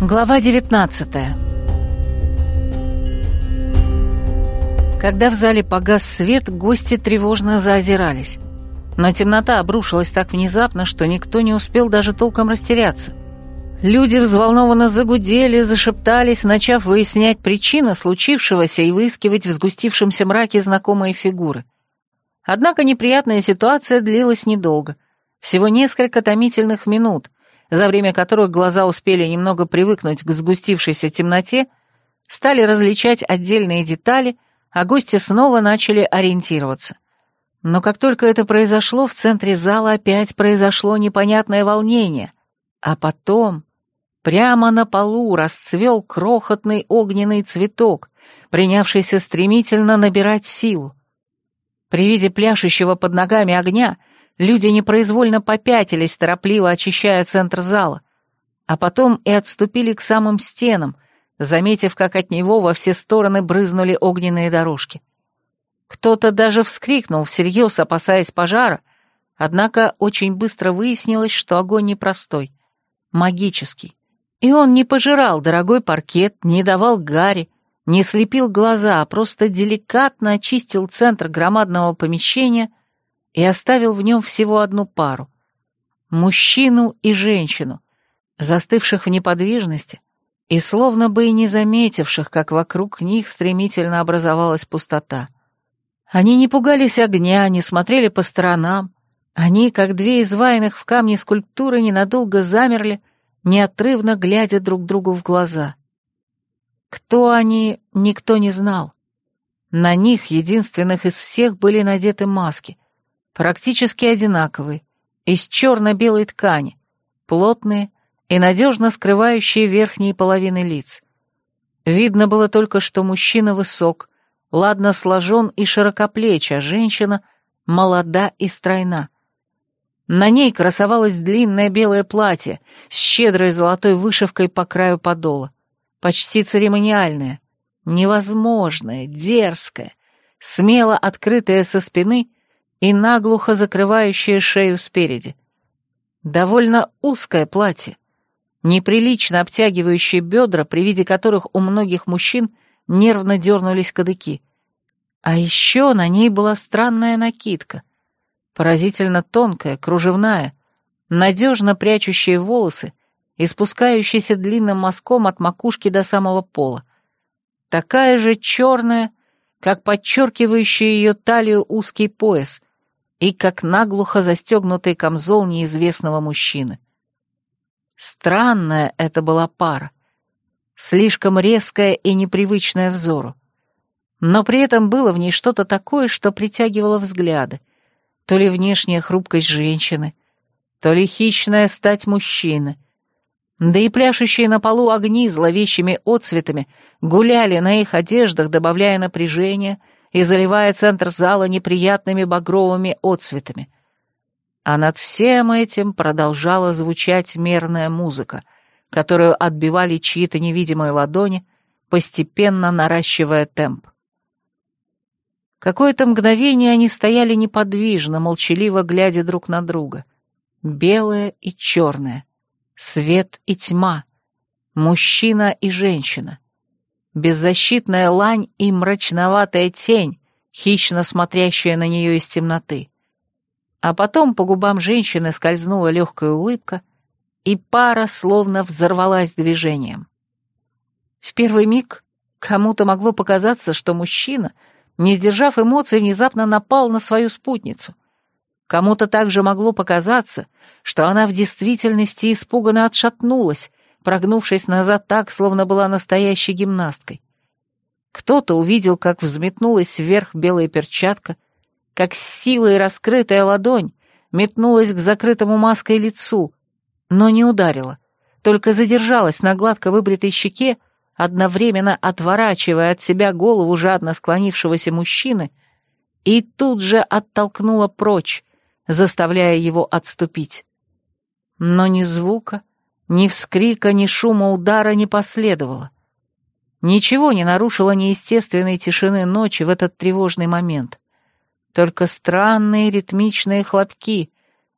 Глава 19 Когда в зале погас свет, гости тревожно заозирались. Но темнота обрушилась так внезапно, что никто не успел даже толком растеряться. Люди взволнованно загудели, зашептались, начав выяснять причину случившегося и выискивать в сгустившемся мраке знакомые фигуры. Однако неприятная ситуация длилась недолго. Всего несколько томительных минут, за время которых глаза успели немного привыкнуть к сгустившейся темноте, стали различать отдельные детали, а гости снова начали ориентироваться. Но как только это произошло, в центре зала опять произошло непонятное волнение, а потом прямо на полу расцвел крохотный огненный цветок, принявшийся стремительно набирать силу. При виде пляшущего под ногами огня люди непроизвольно попятились, торопливо очищая центр зала, а потом и отступили к самым стенам, заметив, как от него во все стороны брызнули огненные дорожки. Кто-то даже вскрикнул всерьез, опасаясь пожара, однако очень быстро выяснилось, что огонь непростой, магический. И он не пожирал дорогой паркет, не давал гари, не слепил глаза, а просто деликатно очистил центр громадного помещения и оставил в нем всего одну пару — мужчину и женщину, застывших в неподвижности и словно бы и не заметивших, как вокруг них стремительно образовалась пустота. Они не пугались огня, не смотрели по сторонам, они, как две изваянных в камне скульптуры, ненадолго замерли, неотрывно глядя друг другу в глаза. Кто они, никто не знал. На них, единственных из всех, были надеты маски, практически одинаковые, из черно-белой ткани, плотные и надежно скрывающие верхние половины лиц. Видно было только, что мужчина высок, ладно сложен и широкоплеч, а женщина молода и стройна. На ней красовалось длинное белое платье с щедрой золотой вышивкой по краю подола почти церемониальная, невозможная, дерзкая, смело открытая со спины и наглухо закрывающая шею спереди. Довольно узкое платье, неприлично обтягивающее бедра, при виде которых у многих мужчин нервно дернулись кадыки. А еще на ней была странная накидка, поразительно тонкая, кружевная, надежно прячущая волосы и спускающийся длинным мазком от макушки до самого пола. Такая же черная, как подчеркивающий ее талию узкий пояс и как наглухо застегнутый камзол неизвестного мужчины. Странная это была пара, слишком резкая и непривычная взору. Но при этом было в ней что-то такое, что притягивало взгляды. То ли внешняя хрупкость женщины, то ли хищная стать мужчины — да и пляшущие на полу огни зловещими отцветами гуляли на их одеждах, добавляя напряжение и заливая центр зала неприятными багровыми отцветами. А над всем этим продолжала звучать мерная музыка, которую отбивали чьи-то невидимые ладони, постепенно наращивая темп. Какое-то мгновение они стояли неподвижно, молчаливо глядя друг на друга. Белое и черное свет и тьма, мужчина и женщина, беззащитная лань и мрачноватая тень, хищно смотрящая на нее из темноты. А потом по губам женщины скользнула легкая улыбка, и пара словно взорвалась движением. В первый миг кому-то могло показаться, что мужчина, не сдержав эмоций, внезапно напал на свою спутницу. Кому-то также могло показаться, что она в действительности испуганно отшатнулась, прогнувшись назад так, словно была настоящей гимнасткой. Кто-то увидел, как взметнулась вверх белая перчатка, как с силой раскрытая ладонь метнулась к закрытому маской лицу, но не ударила, только задержалась на гладко выбритой щеке, одновременно отворачивая от себя голову жадно склонившегося мужчины, и тут же оттолкнула прочь, заставляя его отступить. Но ни звука, ни вскрика, ни шума удара не последовало. Ничего не нарушило неестественной тишины ночи в этот тревожный момент. Только странные ритмичные хлопки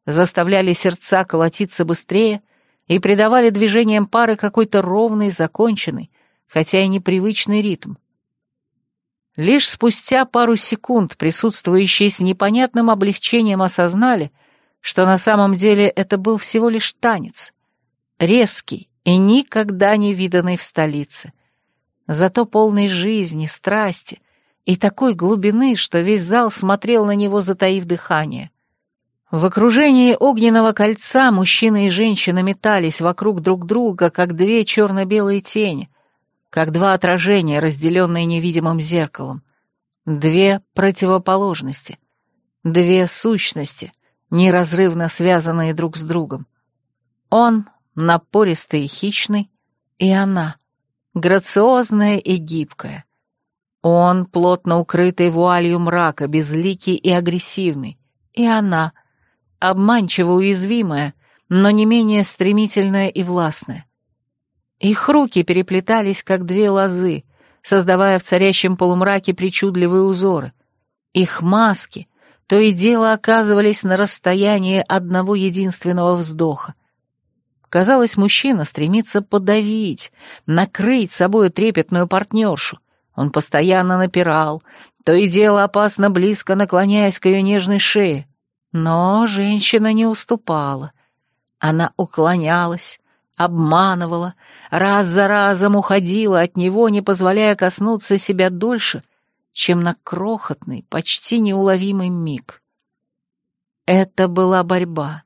заставляли сердца колотиться быстрее и придавали движениям пары какой-то ровный, законченный, хотя и непривычный ритм. Лишь спустя пару секунд присутствующие с непонятным облегчением осознали, что на самом деле это был всего лишь танец, резкий и никогда не виданный в столице, зато полный жизни, страсти и такой глубины, что весь зал смотрел на него, затаив дыхание. В окружении огненного кольца мужчина и женщина метались вокруг друг друга, как две черно-белые тени, как два отражения, разделенные невидимым зеркалом. Две противоположности, две сущности, неразрывно связанные друг с другом. Он напористый и хищный, и она грациозная и гибкая. Он плотно укрытый вуалью мрака, безликий и агрессивный, и она обманчиво уязвимая, но не менее стремительная и властная. Их руки переплетались, как две лозы, создавая в царящем полумраке причудливые узоры. Их маски то и дело оказывались на расстоянии одного единственного вздоха. Казалось, мужчина стремится подавить, накрыть собой трепетную партнершу. Он постоянно напирал, то и дело опасно близко наклоняясь к ее нежной шее. Но женщина не уступала. Она уклонялась, обманывала, раз за разом уходила от него, не позволяя коснуться себя дольше, чем на крохотный, почти неуловимый миг. Это была борьба.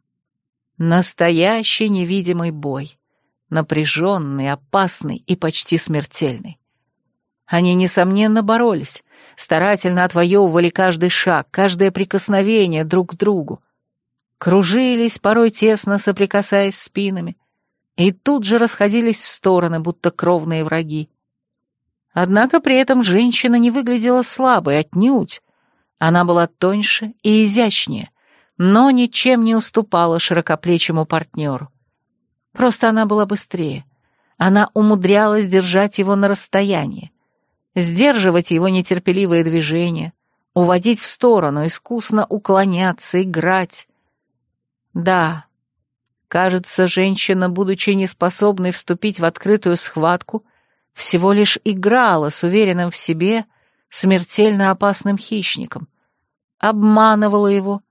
Настоящий невидимый бой. Напряженный, опасный и почти смертельный. Они, несомненно, боролись, старательно отвоевывали каждый шаг, каждое прикосновение друг к другу. Кружились, порой тесно соприкасаясь спинами, и тут же расходились в стороны, будто кровные враги. Однако при этом женщина не выглядела слабой отнюдь. Она была тоньше и изящнее, но ничем не уступала широкоплечему партнеру. Просто она была быстрее. Она умудрялась держать его на расстоянии сдерживать его нетерпеливые движения, уводить в сторону, искусно уклоняться, играть. Да, кажется, женщина, будучи неспособной вступить в открытую схватку, всего лишь играла с уверенным в себе смертельно опасным хищником, обманывала его,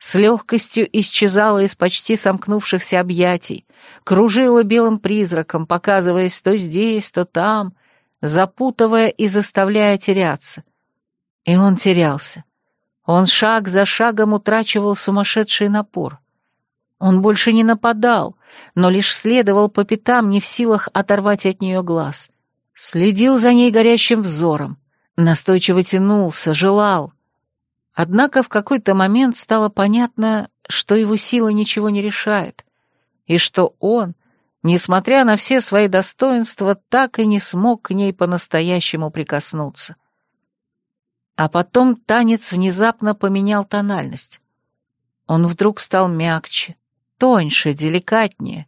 с легкостью исчезала из почти сомкнувшихся объятий, кружила белым призраком, показываясь то здесь, то там, запутывая и заставляя теряться. И он терялся. Он шаг за шагом утрачивал сумасшедший напор. Он больше не нападал, но лишь следовал по пятам, не в силах оторвать от нее глаз. Следил за ней горящим взором, настойчиво тянулся, желал. Однако в какой-то момент стало понятно, что его сила ничего не решает, и что он несмотря на все свои достоинства, так и не смог к ней по-настоящему прикоснуться. А потом танец внезапно поменял тональность. Он вдруг стал мягче, тоньше, деликатнее.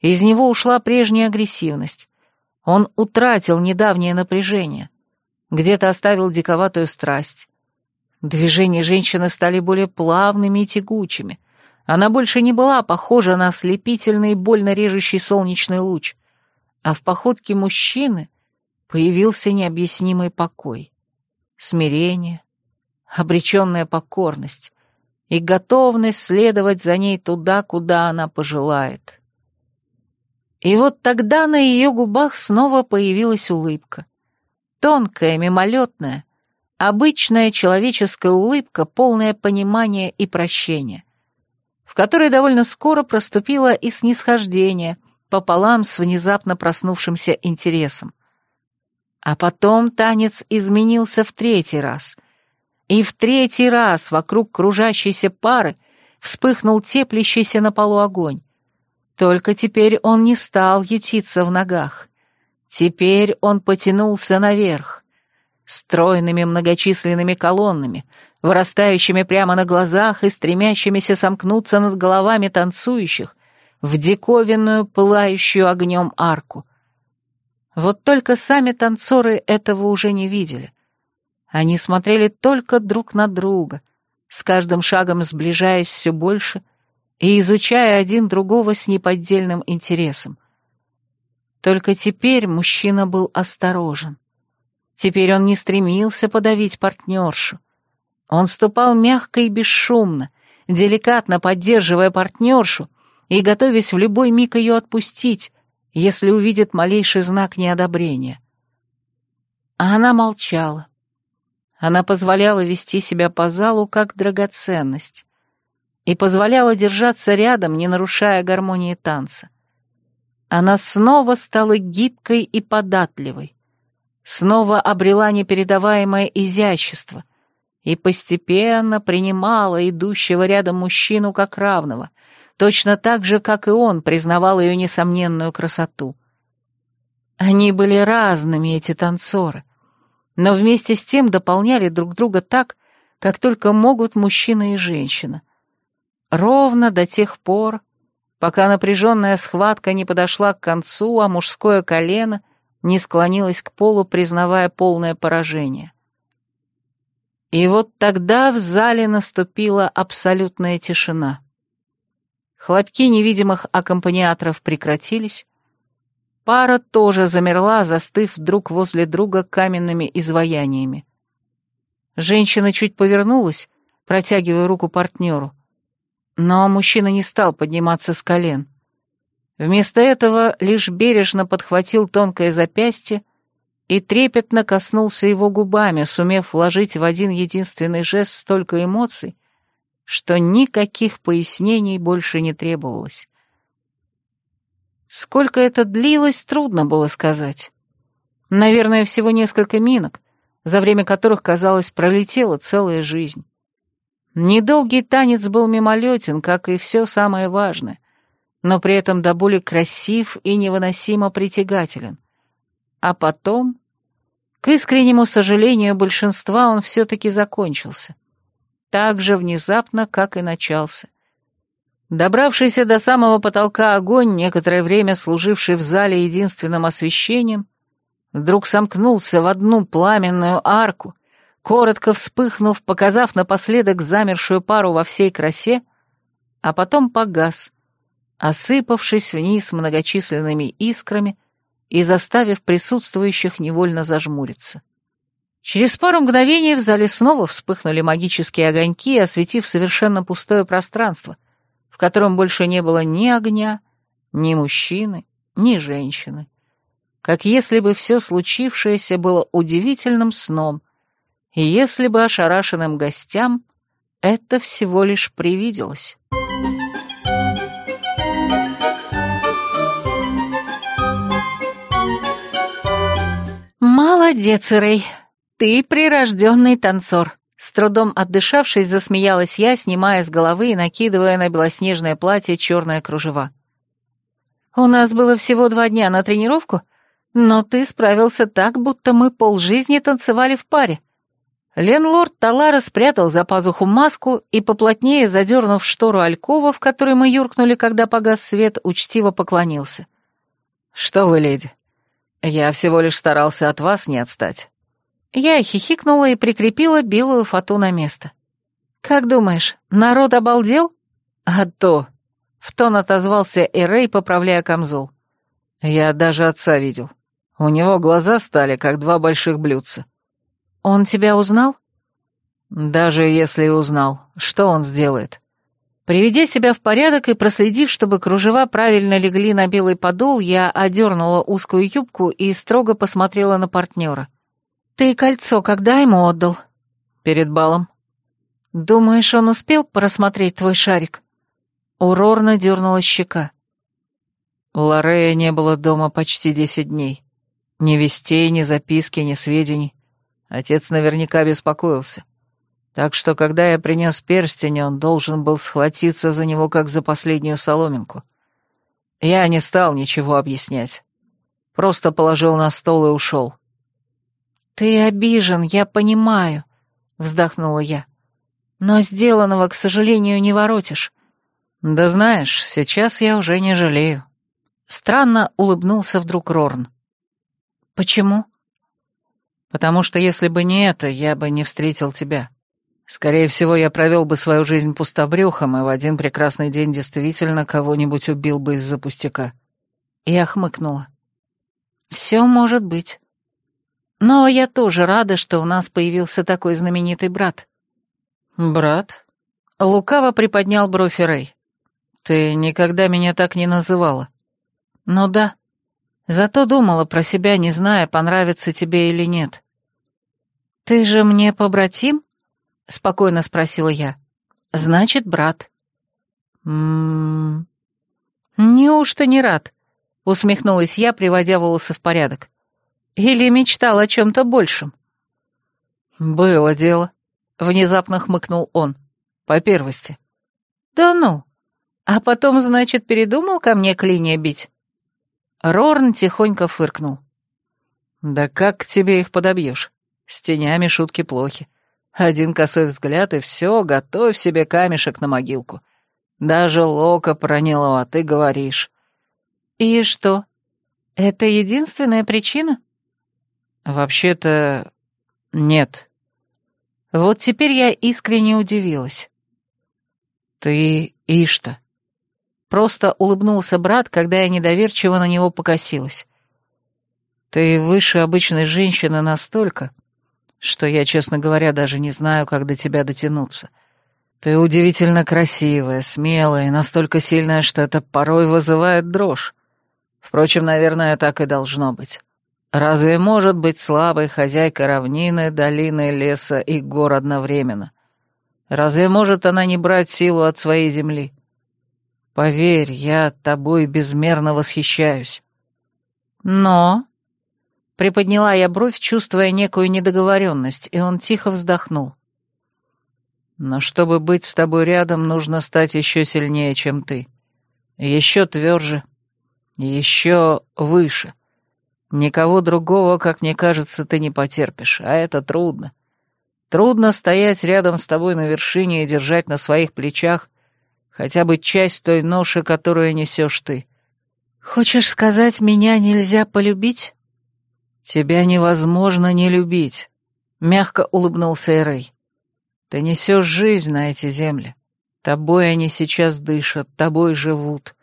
Из него ушла прежняя агрессивность. Он утратил недавнее напряжение. Где-то оставил диковатую страсть. Движения женщины стали более плавными и тягучими — она больше не была похожа на ослепительный, больно режущий солнечный луч, а в походке мужчины появился необъяснимый покой, смирение, обреченная покорность и готовность следовать за ней туда, куда она пожелает. И вот тогда на ее губах снова появилась улыбка. Тонкая, мимолетная, обычная человеческая улыбка, полная понимания и прощения в которой довольно скоро проступило и снисхождение пополам с внезапно проснувшимся интересом. А потом танец изменился в третий раз. И в третий раз вокруг кружащейся пары вспыхнул теплящийся на полу огонь. Только теперь он не стал ютиться в ногах. Теперь он потянулся наверх. Стройными многочисленными колоннами, вырастающими прямо на глазах и стремящимися сомкнуться над головами танцующих в диковинную, пылающую огнем арку. Вот только сами танцоры этого уже не видели. Они смотрели только друг на друга, с каждым шагом сближаясь все больше и изучая один другого с неподдельным интересом. Только теперь мужчина был осторожен. Теперь он не стремился подавить партнершу. Он ступал мягко и бесшумно, деликатно поддерживая партнершу и готовясь в любой миг ее отпустить, если увидит малейший знак неодобрения. А она молчала. Она позволяла вести себя по залу как драгоценность и позволяла держаться рядом, не нарушая гармонии танца. Она снова стала гибкой и податливой, снова обрела непередаваемое изящество и постепенно принимала идущего рядом мужчину как равного, точно так же, как и он признавал ее несомненную красоту. Они были разными, эти танцоры, но вместе с тем дополняли друг друга так, как только могут мужчина и женщина. Ровно до тех пор, пока напряженная схватка не подошла к концу, а мужское колено не склонилось к полу, признавая полное поражение. И вот тогда в зале наступила абсолютная тишина. Хлопки невидимых аккомпаниаторов прекратились. Пара тоже замерла, застыв друг возле друга каменными изваяниями. Женщина чуть повернулась, протягивая руку партнеру. Но мужчина не стал подниматься с колен. Вместо этого лишь бережно подхватил тонкое запястье и трепетно коснулся его губами, сумев вложить в один единственный жест столько эмоций, что никаких пояснений больше не требовалось. Сколько это длилось, трудно было сказать. Наверное, всего несколько минок, за время которых, казалось, пролетела целая жизнь. Недолгий танец был мимолетен, как и все самое важное, но при этом до боли красив и невыносимо притягателен. А потом, к искреннему сожалению большинства, он все-таки закончился так же внезапно, как и начался. Добравшийся до самого потолка огонь, некоторое время служивший в зале единственным освещением, вдруг сомкнулся в одну пламенную арку, коротко вспыхнув, показав напоследок замершую пару во всей красе, а потом погас, осыпавшись вниз многочисленными искрами и заставив присутствующих невольно зажмуриться. Через пару мгновений в зале снова вспыхнули магические огоньки, осветив совершенно пустое пространство, в котором больше не было ни огня, ни мужчины, ни женщины. Как если бы все случившееся было удивительным сном, и если бы ошарашенным гостям это всего лишь привиделось. «Молодец, Рэй!» «Ты прирожденный танцор», — с трудом отдышавшись, засмеялась я, снимая с головы и накидывая на белоснежное платье черное кружева. «У нас было всего два дня на тренировку, но ты справился так, будто мы полжизни танцевали в паре». Ленлорд Талара спрятал за пазуху маску и, поплотнее задернув штору алькова, в которой мы юркнули, когда погас свет, учтиво поклонился. «Что вы, леди? Я всего лишь старался от вас не отстать. Я хихикнула и прикрепила белую фату на место. «Как думаешь, народ обалдел?» «А то!» — в тон отозвался Эрей, поправляя камзол. «Я даже отца видел. У него глаза стали, как два больших блюдца». «Он тебя узнал?» «Даже если узнал, что он сделает?» Приведя себя в порядок и проследив, чтобы кружева правильно легли на белый подол, я одернула узкую юбку и строго посмотрела на партнера. «Ты кольцо когда ему отдал?» «Перед балом». «Думаешь, он успел просмотреть твой шарик?» У Рорна дернула щека. Лорея не было дома почти десять дней. Ни вестей, ни записки, ни сведений. Отец наверняка беспокоился. Так что, когда я принес перстень, он должен был схватиться за него, как за последнюю соломинку. Я не стал ничего объяснять. Просто положил на стол и ушел. «Ты обижен, я понимаю», — вздохнула я. «Но сделанного, к сожалению, не воротишь». «Да знаешь, сейчас я уже не жалею». Странно улыбнулся вдруг Рорн. «Почему?» «Потому что если бы не это, я бы не встретил тебя. Скорее всего, я провел бы свою жизнь пустобрюхом и в один прекрасный день действительно кого-нибудь убил бы из-за пустяка. Я хмыкнула. Все может быть. Но я тоже рада, что у нас появился такой знаменитый брат. Брат? Лукаво приподнял бровь Рэй. Ты никогда меня так не называла. Ну да. Зато думала про себя, не зная, понравится тебе или нет. Ты же мне побратим? — спокойно спросила я. «Значит, брат». «М-м-м... Неужто не рад?» — усмехнулась я, приводя волосы в порядок. «Или мечтал о чем-то большем?» «Было дело», — внезапно хмыкнул он. «По первости». «Да ну! А потом, значит, передумал ко мне клинья бить?» Рорн тихонько фыркнул. «Да как к тебе их подобьешь? С тенями шутки плохи. Один косой взгляд, и все, готовь себе камешек на могилку. Даже Лока проняло, а ты говоришь. И что? Это единственная причина? Вообще-то нет. Вот теперь я искренне удивилась. Ты Ишта. Просто улыбнулся брат, когда я недоверчиво на него покосилась. Ты выше обычной женщины настолько, что я, честно говоря, даже не знаю, как до тебя дотянуться. Ты удивительно красивая, смелая и настолько сильная, что это порой вызывает дрожь. Впрочем, наверное, так и должно быть. Разве может быть слабой хозяйка равнины, долины, леса и гор одновременно? Разве может она не брать силу от своей земли? Поверь, я тобой безмерно восхищаюсь. Но Приподняла я бровь, чувствуя некую недоговоренность, и он тихо вздохнул. «Но чтобы быть с тобой рядом, нужно стать еще сильнее, чем ты. Еще тверже, еще выше. Никого другого, как мне кажется, ты не потерпишь, а это трудно. Трудно стоять рядом с тобой на вершине и держать на своих плечах хотя бы часть той ноши, которую несешь ты. Хочешь сказать, меня нельзя полюбить? «Тебя невозможно не любить», — мягко улыбнулся Эрей. «Ты несешь жизнь на эти земли. Тобой они сейчас дышат, тобой живут.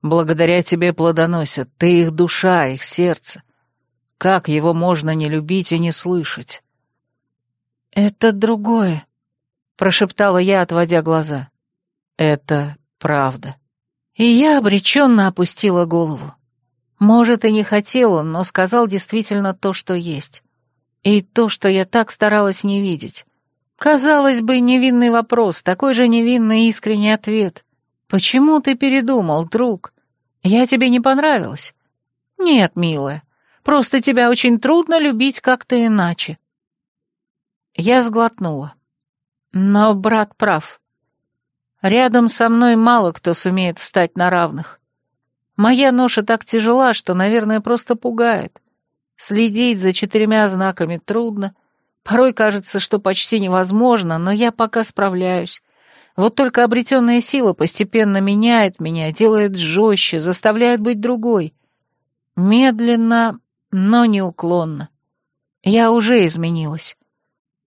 Благодаря тебе плодоносят. Ты их душа, их сердце. Как его можно не любить и не слышать?» «Это другое», — прошептала я, отводя глаза. «Это правда». И я обреченно опустила голову. Может, и не хотел он, но сказал действительно то, что есть. И то, что я так старалась не видеть. Казалось бы, невинный вопрос, такой же невинный искренний ответ. «Почему ты передумал, друг? Я тебе не понравилась?» «Нет, милая, просто тебя очень трудно любить как-то иначе». Я сглотнула. Но брат прав. Рядом со мной мало кто сумеет встать на равных. Моя ноша так тяжела, что, наверное, просто пугает. Следить за четырьмя знаками трудно. Порой кажется, что почти невозможно, но я пока справляюсь. Вот только обретенная сила постепенно меняет меня, делает жестче, заставляет быть другой. Медленно, но неуклонно. Я уже изменилась.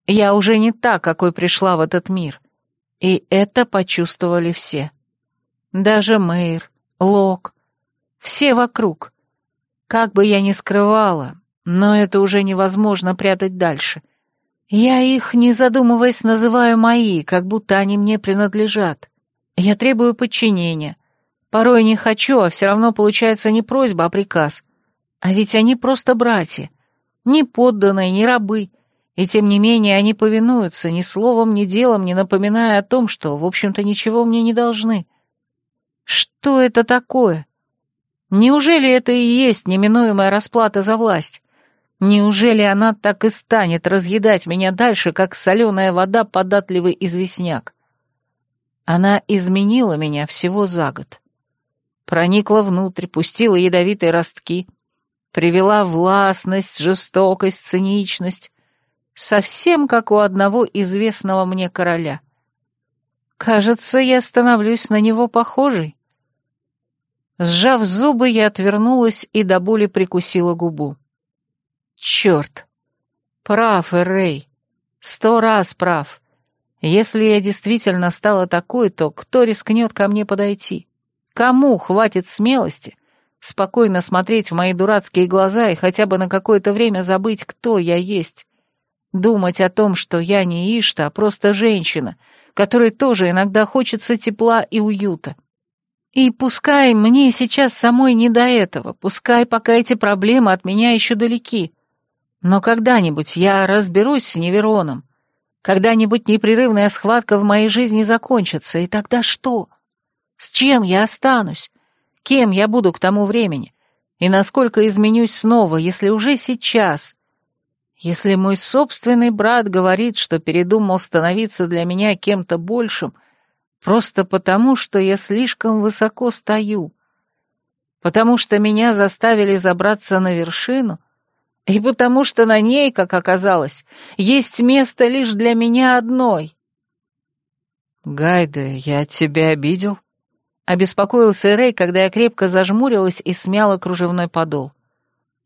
Я уже не та, какой пришла в этот мир. И это почувствовали все. Даже Мэйр, Лок, все вокруг. Как бы я ни скрывала, но это уже невозможно прятать дальше. Я их, не задумываясь, называю мои, как будто они мне принадлежат. Я требую подчинения. Порой не хочу, а все равно получается не просьба, а приказ. А ведь они просто братья. Ни подданные, ни рабы. И тем не менее они повинуются, ни словом, ни делом, не напоминая о том, что, в общем-то, ничего мне не должны. Что это такое? Неужели это и есть неминуемая расплата за власть? Неужели она так и станет разъедать меня дальше, как соленая вода податливый известняк? Она изменила меня всего за год. Проникла внутрь, пустила ядовитые ростки, привела властность, жестокость, циничность, совсем как у одного известного мне короля. Кажется, я становлюсь на него похожей. Сжав зубы, я отвернулась и до боли прикусила губу. Черт! Прав, Эрей. Сто раз прав. Если я действительно стала такой, то кто рискнет ко мне подойти? Кому хватит смелости спокойно смотреть в мои дурацкие глаза и хотя бы на какое-то время забыть, кто я есть? Думать о том, что я не Ишта, а просто женщина, которой тоже иногда хочется тепла и уюта. И пускай мне сейчас самой не до этого, пускай пока эти проблемы от меня еще далеки, но когда-нибудь я разберусь с Невероном, когда-нибудь непрерывная схватка в моей жизни закончится, и тогда что? С чем я останусь? Кем я буду к тому времени? И насколько изменюсь снова, если уже сейчас? Если мой собственный брат говорит, что передумал становиться для меня кем-то большим, просто потому, что я слишком высоко стою, потому что меня заставили забраться на вершину, и потому что на ней, как оказалось, есть место лишь для меня одной. «Гайда, я тебя обидел?» — обеспокоился Рэй, когда я крепко зажмурилась и смяла кружевной подол.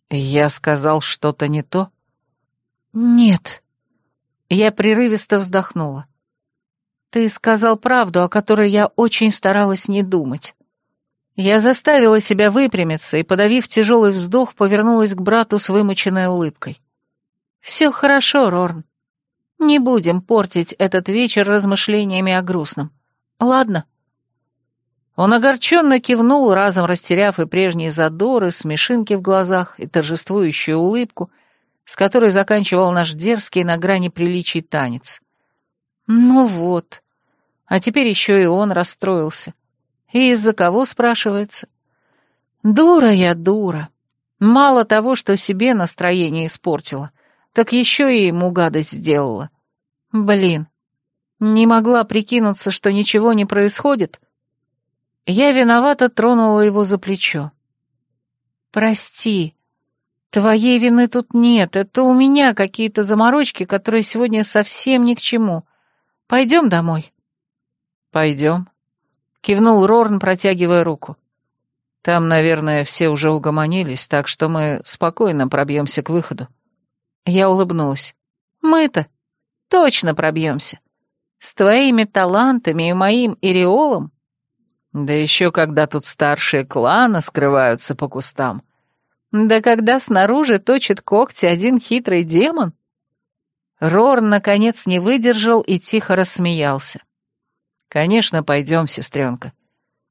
«Я сказал что-то не то?» «Нет». Я прерывисто вздохнула. «Ты сказал правду, о которой я очень старалась не думать. Я заставила себя выпрямиться и, подавив тяжелый вздох, повернулась к брату с вымученной улыбкой. «Все хорошо, Рорн. Не будем портить этот вечер размышлениями о грустном. Ладно?» Он огорченно кивнул, разом растеряв и прежние задоры, смешинки в глазах и торжествующую улыбку, с которой заканчивал наш дерзкий на грани приличий танец. «Ну вот. А теперь еще и он расстроился. И из-за кого, спрашивается? Дура я, дура. Мало того, что себе настроение испортила, так еще и ему гадость сделала. Блин, не могла прикинуться, что ничего не происходит. Я виновато тронула его за плечо. «Прости, твоей вины тут нет, это у меня какие-то заморочки, которые сегодня совсем ни к чему. Пойдем домой». «Пойдем», — кивнул Рорн, протягивая руку. «Там, наверное, все уже угомонились, так что мы спокойно пробьемся к выходу». Я улыбнулась. «Мы-то точно пробьемся. С твоими талантами и моим иреолом. Да еще когда тут старшие клана скрываются по кустам. Да когда снаружи точит когти один хитрый демон». Рорн, наконец, не выдержал и тихо рассмеялся. «Конечно, пойдем, сестренка.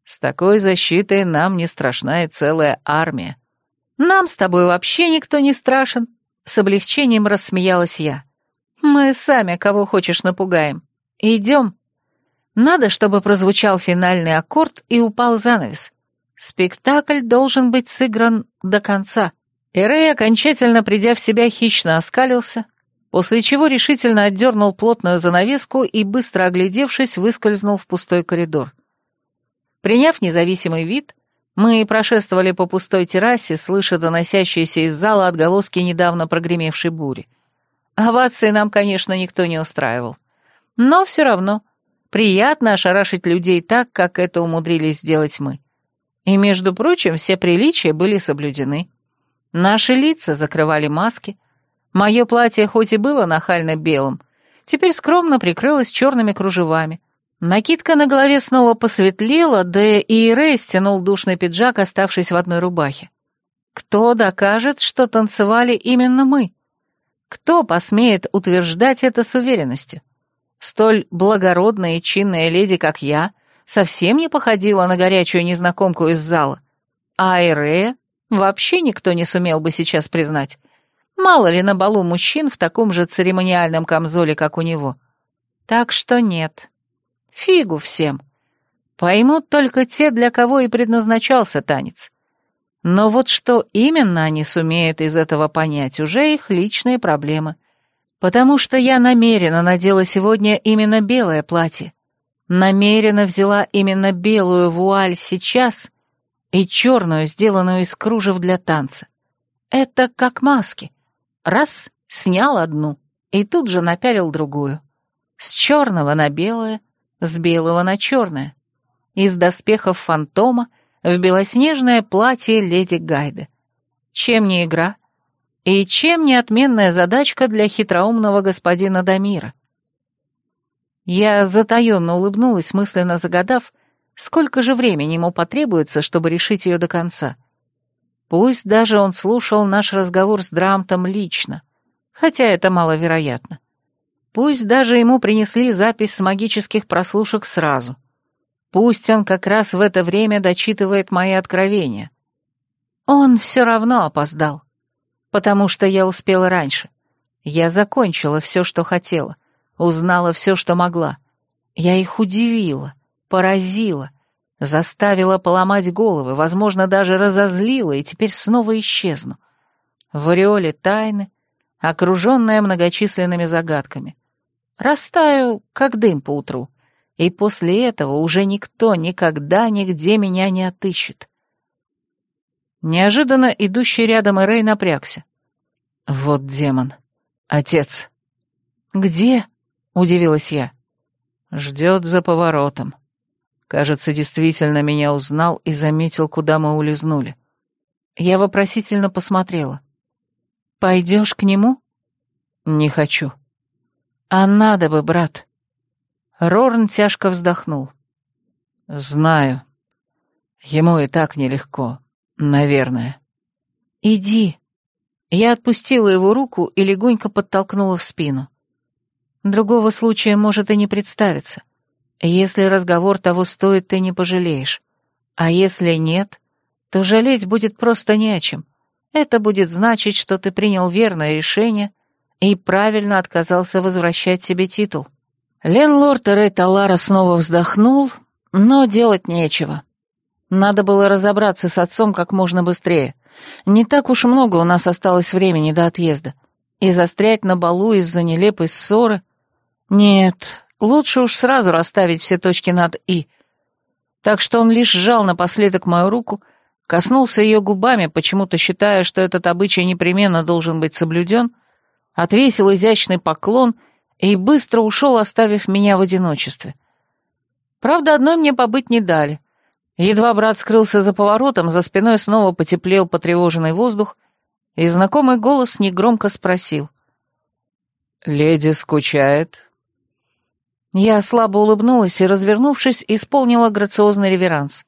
С такой защитой нам не страшна и целая армия». «Нам с тобой вообще никто не страшен», — с облегчением рассмеялась я. «Мы сами кого хочешь напугаем. Идем». Надо, чтобы прозвучал финальный аккорд и упал занавес. Спектакль должен быть сыгран до конца. Эрей, окончательно придя в себя, хищно оскалился, после чего решительно отдернул плотную занавеску и, быстро оглядевшись, выскользнул в пустой коридор. Приняв независимый вид, мы прошествовали по пустой террасе, слыша доносящиеся из зала отголоски недавно прогремевшей бури. Овации нам, конечно, никто не устраивал. Но все равно приятно ошарашить людей так, как это умудрились сделать мы. И, между прочим, все приличия были соблюдены. Наши лица закрывали маски — Мое платье хоть и было нахально белым, теперь скромно прикрылось черными кружевами. Накидка на голове снова посветлела, да и Рэй стянул душный пиджак, оставшись в одной рубахе. Кто докажет, что танцевали именно мы? Кто посмеет утверждать это с уверенностью? Столь благородная и чинная леди, как я, совсем не походила на горячую незнакомку из зала. А Эрея вообще никто не сумел бы сейчас признать. Мало ли на балу мужчин в таком же церемониальном камзоле, как у него. Так что нет. Фигу всем. Поймут только те, для кого и предназначался танец. Но вот что именно они сумеют из этого понять, уже их личные проблемы. Потому что я намеренно надела сегодня именно белое платье. Намеренно взяла именно белую вуаль сейчас и черную, сделанную из кружев для танца. Это как маски. Раз — снял одну и тут же напялил другую. С черного на белое, с белого на черное. Из доспехов фантома в белоснежное платье леди Гайды. Чем не игра? И чем не отменная задачка для хитроумного господина Дамира? Я затаенно улыбнулась, мысленно загадав, сколько же времени ему потребуется, чтобы решить ее до конца. Пусть даже он слушал наш разговор с Драмтом лично, хотя это маловероятно. Пусть даже ему принесли запись с магических прослушек сразу. Пусть он как раз в это время дочитывает мои откровения. Он все равно опоздал, потому что я успела раньше. Я закончила все, что хотела, узнала все, что могла. Я их удивила, поразила, заставила поломать головы, возможно, даже разозлила, и теперь снова исчезну. В ореоле тайны, окруженная многочисленными загадками. Растаю, как дым по утру, и после этого уже никто никогда нигде меня не отыщет. Неожиданно идущий рядом Эрей напрягся. «Вот демон. Отец». «Где?» — удивилась я. «Ждет за поворотом. Кажется, действительно меня узнал и заметил, куда мы улизнули». Я вопросительно посмотрела. «Пойдешь к нему?» «Не хочу». «А надо бы, брат». Рорн тяжко вздохнул. «Знаю. Ему и так нелегко, наверное». «Иди». Я отпустила его руку и легонько подтолкнула в спину. Другого случая может и не представиться. Если разговор того стоит, ты не пожалеешь. А если нет, то жалеть будет просто не о чем. Это будет значить, что ты принял верное решение и правильно отказался возвращать себе титул. Ленлорд Эрей Талара снова вздохнул, но делать нечего. Надо было разобраться с отцом как можно быстрее. Не так уж много у нас осталось времени до отъезда. И застрять на балу из-за нелепой ссоры... Нет, лучше уж сразу расставить все точки над «и». Так что он лишь сжал напоследок мою руку, коснулся ее губами, почему-то считая, что этот обычай непременно должен быть соблюден, отвесил изящный поклон и быстро ушел, оставив меня в одиночестве. Правда, одной мне побыть не дали. Едва брат скрылся за поворотом, за спиной снова потеплел потревоженный воздух, и знакомый голос негромко спросил. «Леди скучает?» Я слабо улыбнулась и, развернувшись, исполнила грациозный реверанс.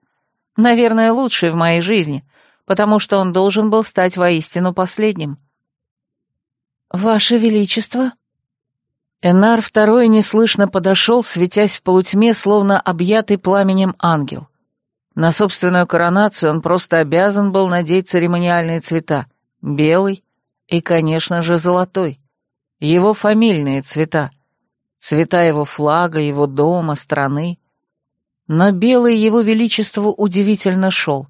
Наверное, лучший в моей жизни, потому что он должен был стать воистину последним. «Ваше Величество?» Энар второй неслышно подошел, светясь в полутьме, словно объятый пламенем ангел. На собственную коронацию он просто обязан был надеть церемониальные цвета — белый и, конечно же, золотой. Его фамильные цвета. Цвета его флага, его дома, страны. Но белый его величеству удивительно шел.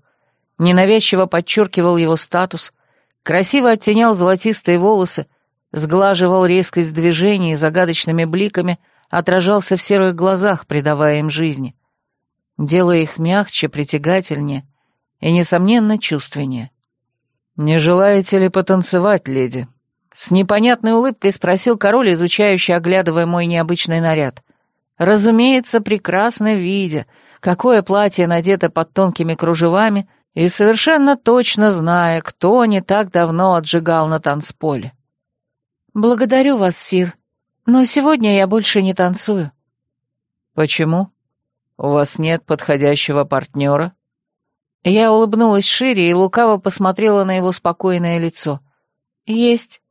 Ненавязчиво подчеркивал его статус, красиво оттенял золотистые волосы, сглаживал резкость движений и загадочными бликами отражался в серых глазах, придавая им жизни, делая их мягче, притягательнее и, несомненно, чувственнее. «Не желаете ли потанцевать, леди?» С непонятной улыбкой спросил король, изучающий, оглядывая мой необычный наряд. Разумеется, прекрасно видя, какое платье надето под тонкими кружевами, и совершенно точно зная, кто не так давно отжигал на танцполе. «Благодарю вас, Сир, но сегодня я больше не танцую». «Почему? У вас нет подходящего партнера?» Я улыбнулась шире и лукаво посмотрела на его спокойное лицо. «Есть.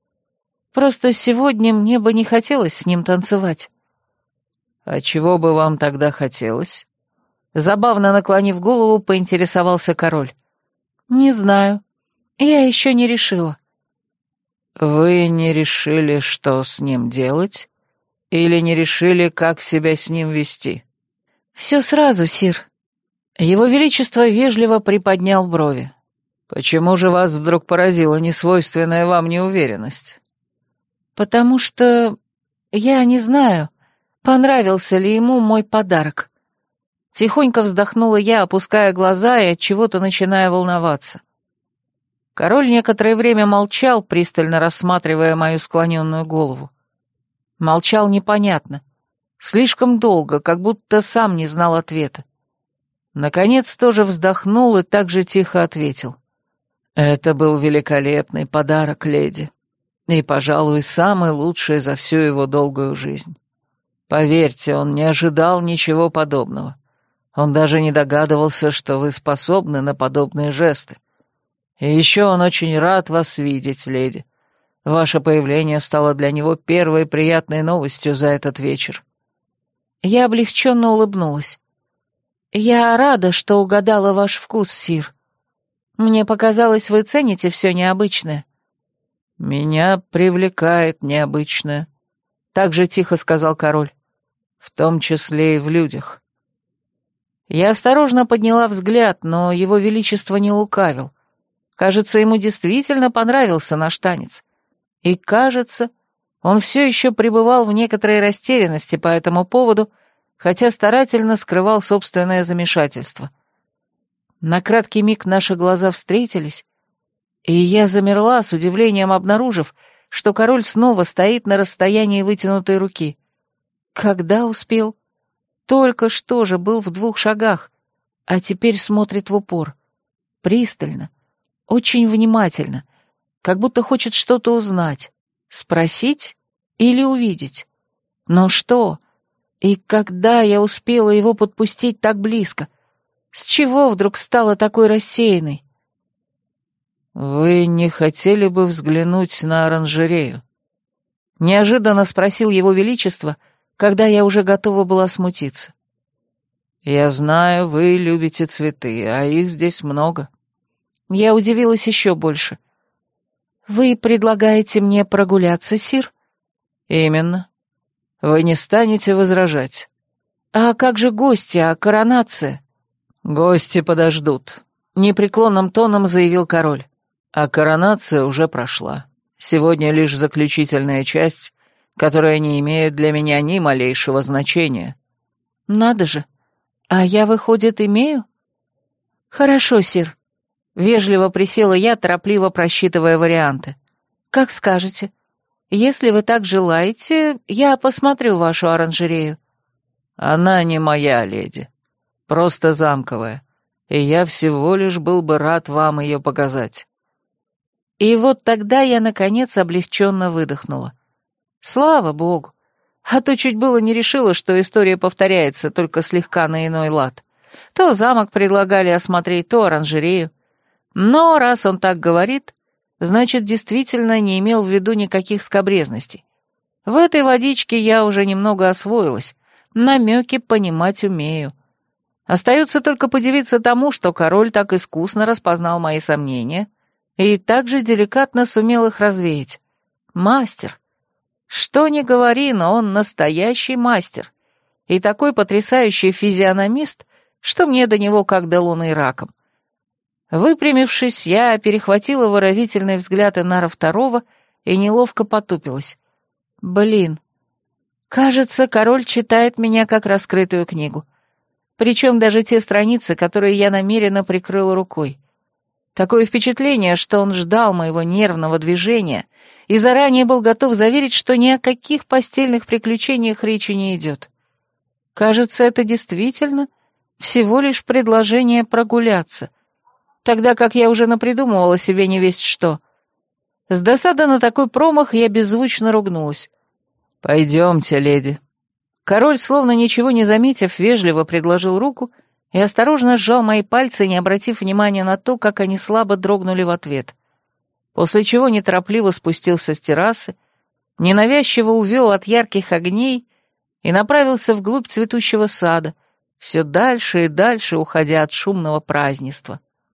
Просто сегодня мне бы не хотелось с ним танцевать». «А чего бы вам тогда хотелось?» Забавно наклонив голову, поинтересовался король. «Не знаю. Я еще не решила». «Вы не решили, что с ним делать? Или не решили, как себя с ним вести?» «Все сразу, сир». Его Величество вежливо приподнял брови. «Почему же вас вдруг поразила несвойственная вам неуверенность?» «Потому что... я не знаю, понравился ли ему мой подарок». Тихонько вздохнула я, опуская глаза и от чего-то начиная волноваться. Король некоторое время молчал, пристально рассматривая мою склоненную голову. Молчал непонятно, слишком долго, как будто сам не знал ответа. Наконец тоже вздохнул и так же тихо ответил. «Это был великолепный подарок, леди, и, пожалуй, самый лучший за всю его долгую жизнь. Поверьте, он не ожидал ничего подобного. Он даже не догадывался, что вы способны на подобные жесты. И еще он очень рад вас видеть, леди. Ваше появление стало для него первой приятной новостью за этот вечер». Я облегченно улыбнулась. «Я рада, что угадала ваш вкус, Сир. Мне показалось, вы цените все необычное». «Меня привлекает необычное», — так же тихо сказал король, «в том числе и в людях». Я осторожно подняла взгляд, но его величество не лукавил. Кажется, ему действительно понравился наш танец. И, кажется, он все еще пребывал в некоторой растерянности по этому поводу, хотя старательно скрывал собственное замешательство. На краткий миг наши глаза встретились, и я замерла с удивлением, обнаружив, что король снова стоит на расстоянии вытянутой руки. Когда успел? Только что же был в двух шагах, а теперь смотрит в упор. Пристально, очень внимательно, как будто хочет что-то узнать, спросить или увидеть. Но что? И когда я успела его подпустить так близко? С чего вдруг стала такой рассеянной? «Вы не хотели бы взглянуть на оранжерею?» Неожиданно спросил его величество, когда я уже готова была смутиться. «Я знаю, вы любите цветы, а их здесь много». Я удивилась еще больше. «Вы предлагаете мне прогуляться, Сир?» «Именно. Вы не станете возражать». «А как же гости, а коронация?» «Гости подождут», — непреклонным тоном заявил король. «А коронация уже прошла. Сегодня лишь заключительная часть, которая не имеет для меня ни малейшего значения». «Надо же. А я, выходит, имею?» «Хорошо, Сир. Вежливо присела я, торопливо просчитывая варианты. «Как скажете. Если вы так желаете, я посмотрю вашу оранжерею». «Она не моя, леди. Просто замковая. И я всего лишь был бы рад вам ее показать». И вот тогда я, наконец, облегченно выдохнула. Слава богу. А то чуть было не решила, что история повторяется, только слегка на иной лад. То замок предлагали осмотреть, то оранжерею. Но раз он так говорит, значит, действительно не имел в виду никаких скобрезностей. В этой водичке я уже немного освоилась, намеки понимать умею. Остается только подивиться тому, что король так искусно распознал мои сомнения и также деликатно сумел их развеять. Мастер. Что ни говори, но он настоящий мастер. И такой потрясающий физиономист, что мне до него как до луны раком. Выпрямившись, я перехватила выразительный взгляд Инара Второго и неловко потупилась. Блин, кажется, король читает меня как раскрытую книгу. Причем даже те страницы, которые я намеренно прикрыла рукой. Такое впечатление, что он ждал моего нервного движения и заранее был готов заверить, что ни о каких постельных приключениях речи не идет. Кажется, это действительно всего лишь предложение прогуляться — тогда как я уже напридумывала себе не весть что. С досады на такой промах я беззвучно ругнулась. «Пойдемте, леди». Король, словно ничего не заметив, вежливо предложил руку и осторожно сжал мои пальцы, не обратив внимания на то, как они слабо дрогнули в ответ. После чего неторопливо спустился с террасы, ненавязчиво увел от ярких огней и направился вглубь цветущего сада, все дальше и дальше уходя от шумного празднества.